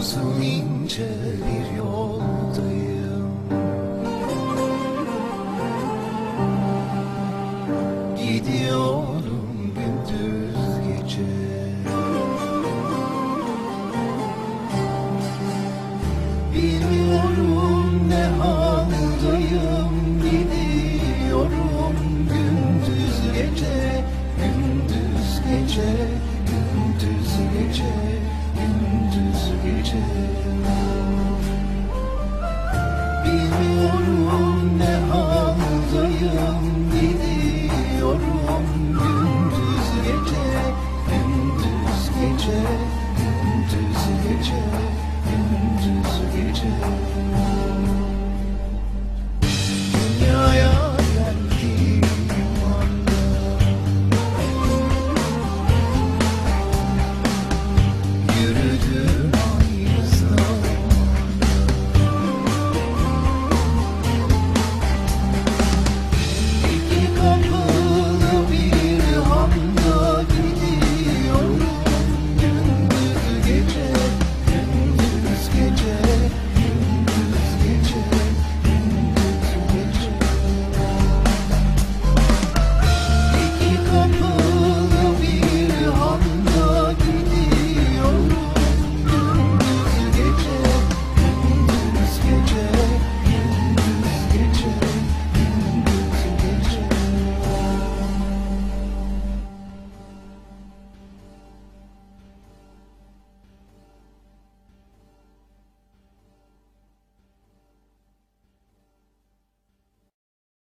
Uzun ince bir yoldayım. Gidiyorum Gündüz gece Gündüz gece. Bilmiyorum ne haldayım Gidiyorum. Gündüz gece Gündüz gece Gündüz gece